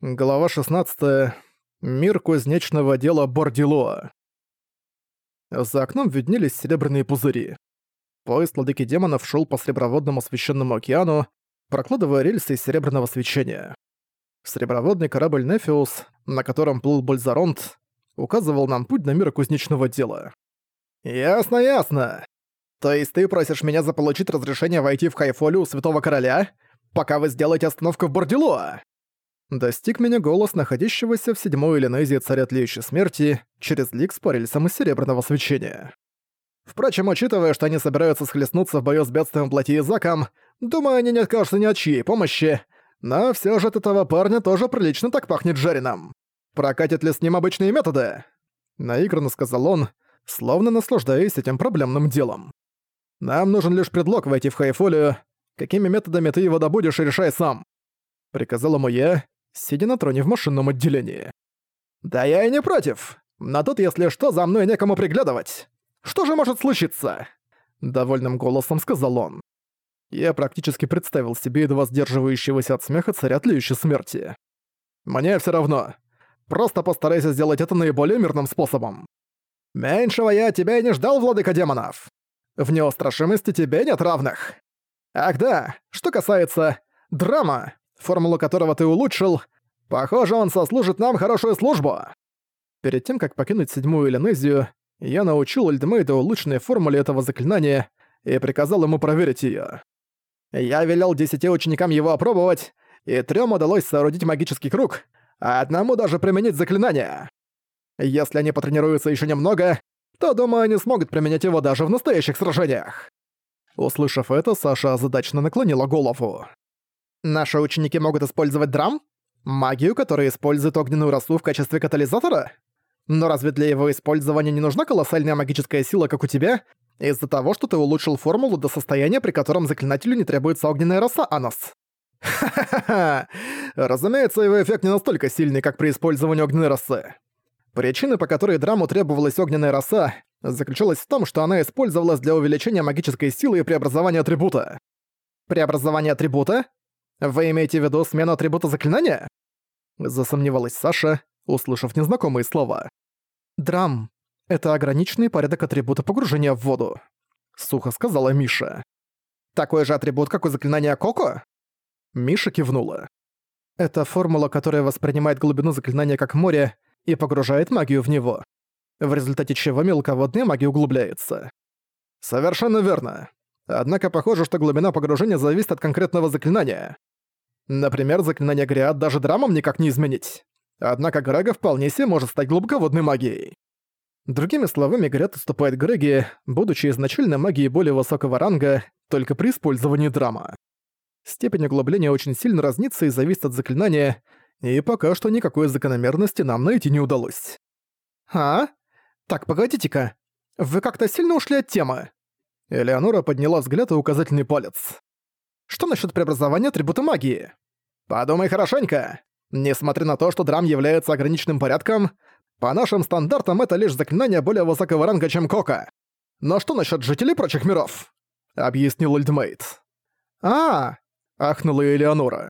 Глава 16. Мир кузнечного дела Бордилоа. За окном виднелись серебряные пузыри. Поезд ладыки демонов шел по среброводному священному океану, прокладывая рельсы из серебряного свечения. Среброводный корабль Нефиус, на котором плыл Бальзаронт, указывал нам путь на мир кузнечного дела. «Ясно, ясно. То есть ты просишь меня заполучить разрешение войти в Хайфолю у Святого Короля, пока вы сделаете остановку в Бордилоа?» Достиг меня голос находящегося в седьмой Элинезии царя тлеющей смерти через лик с парельсом из серебряного свечения. Впрочем, учитывая, что они собираются схлестнуться в бою с бедствием плоти и заком, думаю, они не откажутся ни от чьей помощи, но все же от этого парня тоже прилично так пахнет жареным. Прокатит ли с ним обычные методы? Наигранно сказал он, словно наслаждаясь этим проблемным делом. Нам нужен лишь предлог войти в Хайфолию. Какими методами ты его добудешь, решай сам. Приказал ему я, сидя на троне в машинном отделении. «Да я и не против. Но тут, если что, за мной некому приглядывать. Что же может случиться?» Довольным голосом сказал он. Я практически представил себе едва сдерживающегося от смеха царя тлеющей смерти. «Мне все равно. Просто постарайся сделать это наиболее мирным способом. Меньшего я тебя и не ждал, владыка демонов. В неустрашимости тебе нет равных. Ах да, что касается драма, формулу которого ты улучшил, похоже, он сослужит нам хорошую службу. Перед тем, как покинуть седьмую Элинезию, я научил Эльдмейда улучшенной формуле этого заклинания и приказал ему проверить её. Я велел десяти ученикам его опробовать, и трём удалось соорудить магический круг, а одному даже применить заклинание. Если они потренируются ещё немного, то, думаю, они смогут применять его даже в настоящих сражениях. Услышав это, Саша озадаченно наклонила голову. Наши ученики могут использовать драм? Магию, которая использует огненную росу в качестве катализатора? Но разве для его использования не нужна колоссальная магическая сила, как у тебя, из-за того, что ты улучшил формулу до состояния, при котором заклинателю не требуется огненная роса, Анос? Ха-ха-ха! Разумеется, его эффект не настолько сильный, как при использовании огненной росы. Причина, по которой драму требовалась огненная роса, заключалась в том, что она использовалась для увеличения магической силы и преобразования атрибута. Преобразование атрибута? Вы имеете в виду смену атрибута заклинания? Засомневалась Саша, услышав незнакомые слова. Драм. Это ограниченный порядок атрибута погружения в воду. Сухо сказала Миша. Такой же атрибут, как у заклинания Коко? Миша кивнула. Это формула, которая воспринимает глубину заклинания как море и погружает магию в него. В результате чего мелководная магия углубляется. Совершенно верно. Однако похоже, что глубина погружения зависит от конкретного заклинания. Например, заклинание Гриад даже драмам никак не изменить. Однако Грега вполне себе может стать глубоководной магией. Другими словами, Гриад уступает Греге, будучи изначально магией более высокого ранга, только при использовании драма. Степень углубления очень сильно разнится и зависит от заклинания, и пока что никакой закономерности нам найти не удалось. «А? Так, погодите-ка. Вы как-то сильно ушли от темы». Элеонора подняла взгляд и указательный палец. Что насчет преобразования атрибута магии? Подумай хорошенько. Несмотря на то, что драм является ограниченным порядком, по нашим стандартам это лишь заклинание более высокого ранга, чем Кока. Но что насчет жителей прочих миров? Объяснил Ульдмейт. А, ахнула Элеонора.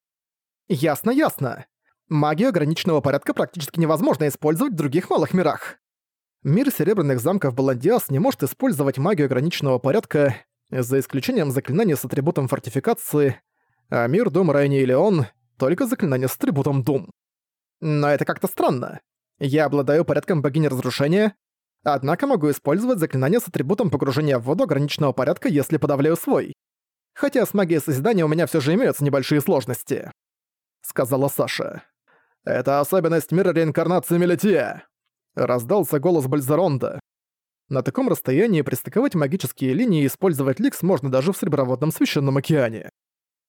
Ясно, ясно. Магию ограниченного порядка практически невозможно использовать в других малых мирах. Мир Серебряных Замков Баландиас не может использовать магию ограниченного порядка, за исключением заклинания с атрибутом фортификации, а мир Дом Райни и Леон — только заклинание с атрибутом Дум. Но это как-то странно. Я обладаю порядком богини разрушения, однако могу использовать заклинание с атрибутом погружения в воду ограниченного порядка, если подавляю свой. Хотя с магией созидания у меня все же имеются небольшие сложности. Сказала Саша. Это особенность мира реинкарнации Мелития. Раздался голос Бальзаронда. На таком расстоянии пристыковать магические линии и использовать ликс можно даже в Среброводном Священном океане.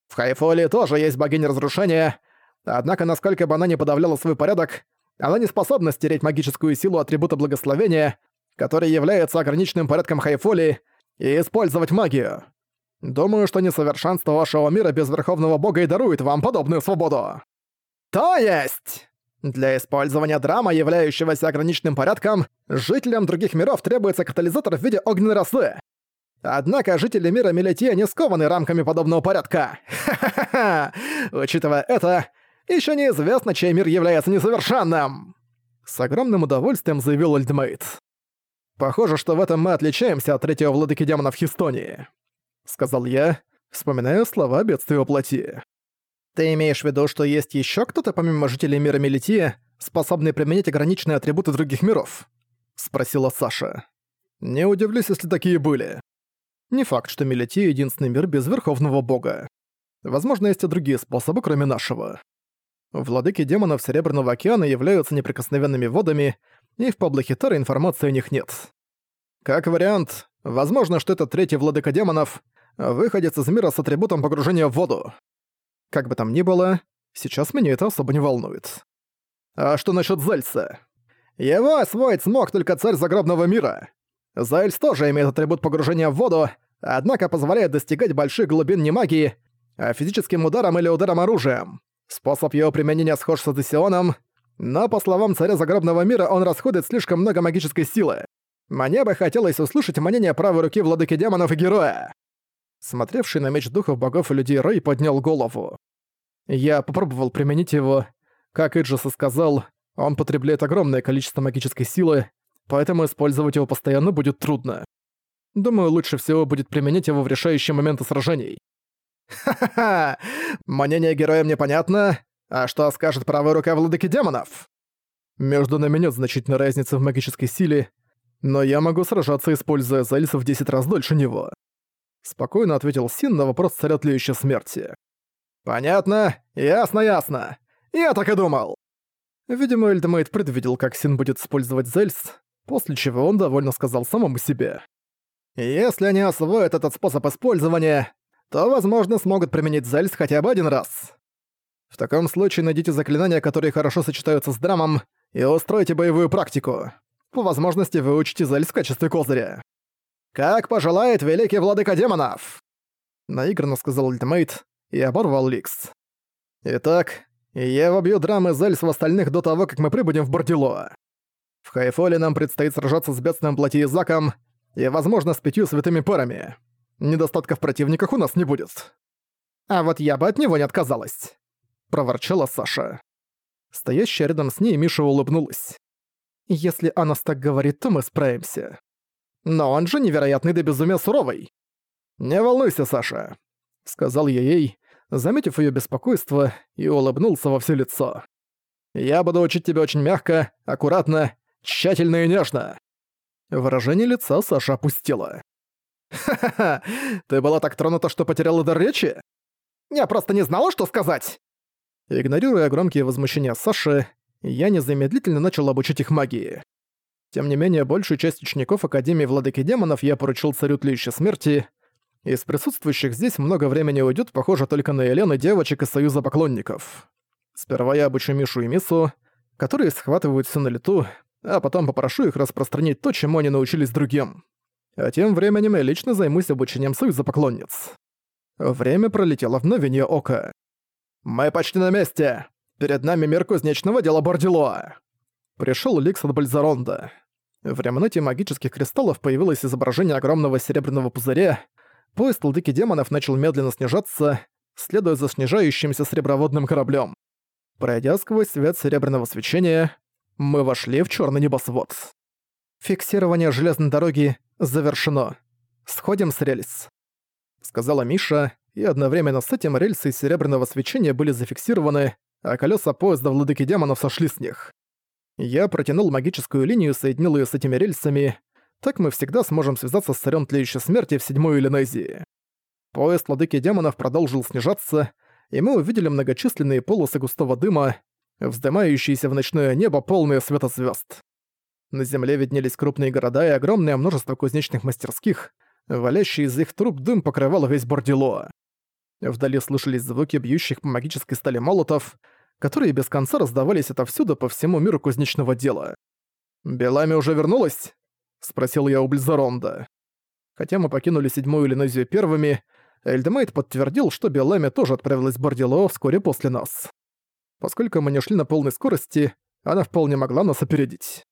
В Хайфоле тоже есть богиня разрушения, однако насколько бы она не подавляла свой порядок, она не способна стереть магическую силу атрибута благословения, который является ограниченным порядком Хайфоли, и использовать магию. Думаю, что несовершенство вашего мира без Верховного Бога и дарует вам подобную свободу. То есть... Для использования драма, являющегося ограниченным порядком, жителям других миров требуется катализатор в виде огненной росы. Однако жители мира Мелетия не скованы рамками подобного порядка. Ха-ха-ха! Учитывая это, Еще неизвестно, чей мир является несовершенным!» С огромным удовольствием заявил Альдмейт. «Похоже, что в этом мы отличаемся от третьего владыки демонов Хистонии», — сказал я, вспоминая слова бедствия плоти. «Ты имеешь в виду, что есть еще кто-то помимо жителей мира Мелития, способный применять ограниченные атрибуты других миров?» — спросила Саша. «Не удивлюсь, если такие были. Не факт, что Мелития — единственный мир без Верховного Бога. Возможно, есть и другие способы, кроме нашего. Владыки демонов Серебряного океана являются неприкосновенными водами, и в Паблохитаре информации о них нет. Как вариант, возможно, что этот третий владыка демонов выходит из мира с атрибутом погружения в воду. Как бы там ни было, сейчас меня это особо не волнует. А что насчет Зельса? Его освоить смог только царь загробного мира. Зельс тоже имеет атрибут погружения в воду, однако позволяет достигать больших глубин не магии, а физическим ударом или ударом оружием. Способ его применения схож с Одессионом, но, по словам царя загробного мира, он расходует слишком много магической силы. Мне бы хотелось услышать мнение правой руки владыки демонов и героя. Смотревший на меч духов богов и людей Рэй поднял голову. Я попробовал применить его. Как Иджис и сказал, он потребляет огромное количество магической силы, поэтому использовать его постоянно будет трудно. Думаю, лучше всего будет применить его в решающие моменты сражений. «Ха-ха-ха! Мнение героя мне понятно. А что скажет правая рука владыки демонов?» Между нами нет значительной разницы в магической силе, но я могу сражаться, используя Зельса в 10 раз дольше него. Спокойно ответил Син на вопрос царя тлеющей смерти. «Понятно. Ясно-ясно. Я так и думал». Видимо, Эльдемейт предвидел, как Син будет использовать Зельс, после чего он довольно сказал самому себе. «Если они освоят этот способ использования, то, возможно, смогут применить Зельс хотя бы один раз. В таком случае найдите заклинания, которые хорошо сочетаются с драмом, и устройте боевую практику. По возможности выучите Зельс в качестве козыря. «Как пожелает великий владыка демонов!» Наигранно сказал Ультимейт и оборвал Ликс. «Итак, я вобью драмы Зельс в остальных до того, как мы прибудем в Бордило. В Хайфоле нам предстоит сражаться с бедственным платьеизаком и, возможно, с пятью святыми парами. Недостатков в противниках у нас не будет. А вот я бы от него не отказалась», — проворчала Саша. Стоящая рядом с ней Миша улыбнулась. «Если Анас так говорит, то мы справимся. Но он же невероятный до безумия суровый». «Не волнуйся, Саша», — сказал я ей, заметив её беспокойство, и улыбнулся во всё лицо. «Я буду учить тебя очень мягко, аккуратно, тщательно и нежно». Выражение лица Саша опустило. «Ха-ха-ха, ты была так тронута, что потеряла дар речи? Я просто не знала, что сказать!» Игнорируя громкие возмущения Саши, я незамедлительно начал обучить их магии. Тем не менее, большую часть учеников Академии Владыки Демонов я поручил Царю Тлеющей Смерти. Из присутствующих здесь много времени уйдет, похоже, только на Елену девочек из Союза Поклонников. Сперва я обучу Мишу и Мису, которые схватывают все на лету, а потом попрошу их распространить то, чему они научились другим. А тем временем я лично займусь обучением Союза Поклонниц. Время пролетело в мгновение ока. «Мы почти на месте! Перед нами мир кузнечного дела Бордилоа!» Пришёл Ликс от Бальзаронда. В ремонте магических кристаллов появилось изображение огромного серебряного пузыря. Поезд ладыки демонов начал медленно снижаться, следуя за снижающимся среброводным кораблем. Пройдя сквозь свет серебряного свечения, мы вошли в черный небосвод. «Фиксирование железной дороги завершено. Сходим с рельс», — сказала Миша, и одновременно с этим рельсы серебряного свечения были зафиксированы, а колеса поезда владыки демонов сошли с них. Я протянул магическую линию, соединил ее с этими рельсами. Так мы всегда сможем связаться с царем тлеющей смерти в седьмой Иллинезии. Поезд владыки демонов продолжил снижаться, и мы увидели многочисленные полосы густого дыма, вздымающиеся в ночное небо, полное света звезд. На земле виднелись крупные города и огромное множество кузнечных мастерских, валящий из их труб дым покрывал весь Бордило. Вдали слышались звуки бьющих по магической стали молотов, которые без конца раздавались отовсюду по всему миру кузнечного дела. «Белами уже вернулась?» — спросил я у Близаронда. Хотя мы покинули седьмую Иллинезию первыми, Эльдемейт подтвердил, что Белами тоже отправилась в Бордило вскоре после нас. Поскольку мы не шли на полной скорости, она вполне могла нас опередить.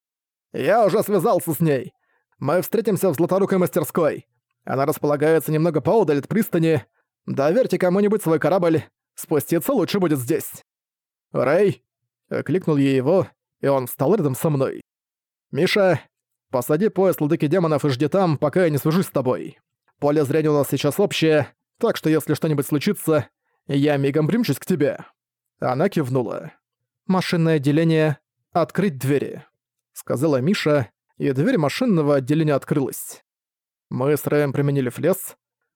«Я уже связался с ней. Мы встретимся в Златорукой мастерской. Она располагается немного поодаль от пристани. Доверьте кому-нибудь свой корабль. Спуститься лучше будет здесь». «Рэй!» — окликнул я его, и он встал рядом со мной. «Миша, посади пояс ладыки демонов и жди там, пока я не свяжусь с тобой. Поле зрения у нас сейчас общее, так что если что-нибудь случится, я мигом примчусь к тебе». Она кивнула. «Машинное отделение. Открыть двери», — сказала Миша, и дверь машинного отделения открылась. Мы с Рэем применили флес,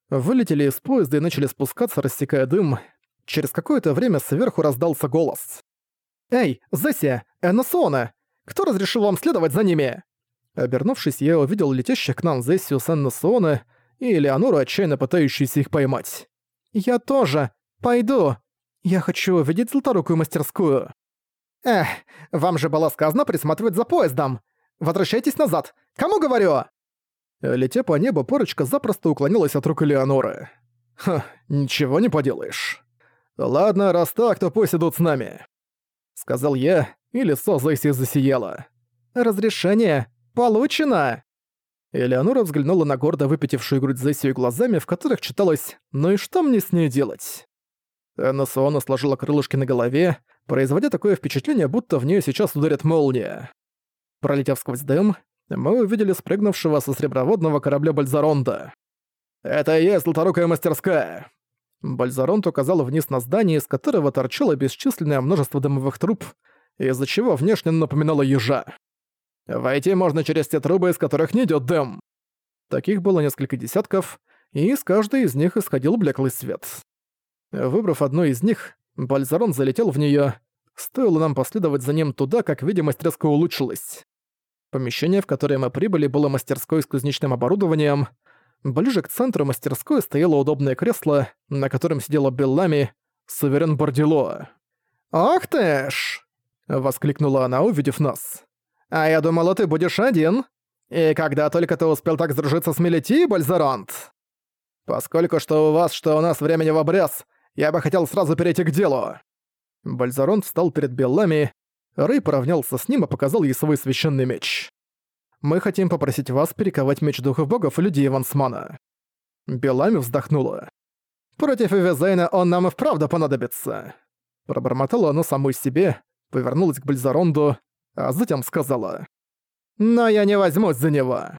вылетели из поезда и начали спускаться, рассекая дым. Через какое-то время сверху раздался голос. «Эй, Зесsia! Энносона! Кто разрешил вам следовать за ними?» Обернувшись, я увидел летящих к нам Зессию с Энносона и Элеонору, отчаянно пытающуюся их поймать. «Я тоже. Пойду. Я хочу увидеть золоторукую мастерскую». «Эх, вам же было сказано присматривать за поездом. Возвращайтесь назад. Кому говорю?» Летя по небу, парочка запросто уклонилась от рук Элеоноры. «Ха, ничего не поделаешь. Ладно, раз так, то пусть идут с нами», — сказал я, и лицо Зайси засияло. «Разрешение получено!» Элеонора взглянула на гордо выпятившую грудь Зессию глазами, в которых читалось «Ну и что мне с ней делать?». Энна Суона сложила крылышки на голове, производя такое впечатление, будто в нее сейчас ударит молния. Пролетев сквозь дым, мы увидели спрыгнувшего со среброводного корабля Бальзаронда. «Это и есть золоторукая мастерская!» Бальзаронт указал вниз на здание, из которого торчало бесчисленное множество дымовых труб, из-за чего внешне напоминало ежа. Войти можно через те трубы, из которых не идёт дым. Таких было несколько десятков, и из каждой из них исходил блеклый свет. Выбрав одну из них, Бальзарон залетел в неё. Стоило нам последовать за ним туда, как видимость резко улучшилась. Помещение, в которое мы прибыли, было мастерской с кузнечным оборудованием. Ближе к центру мастерской стояло удобное кресло, на котором сидела Беллами, суверен Бордило. «Ах ты ж!» — воскликнула она, увидев нас. «А я думала, ты будешь один. И когда только ты успел так сдружиться с Мелити, Бальзаронт?» «Поскольку что у вас, что у нас времени в обрез, я бы хотел сразу перейти к делу». Бальзаронт встал перед Беллами, Рэй поравнялся с ним и показал ей свой священный меч. «Мы хотим попросить вас перековать меч духов богов и людей Вансмана». Белами вздохнула. «Против Эвизейна он нам и вправду понадобится». Пробормотала она самой себе, повернулась к Бальзаронду, а затем сказала. «Но я не возьмусь за него».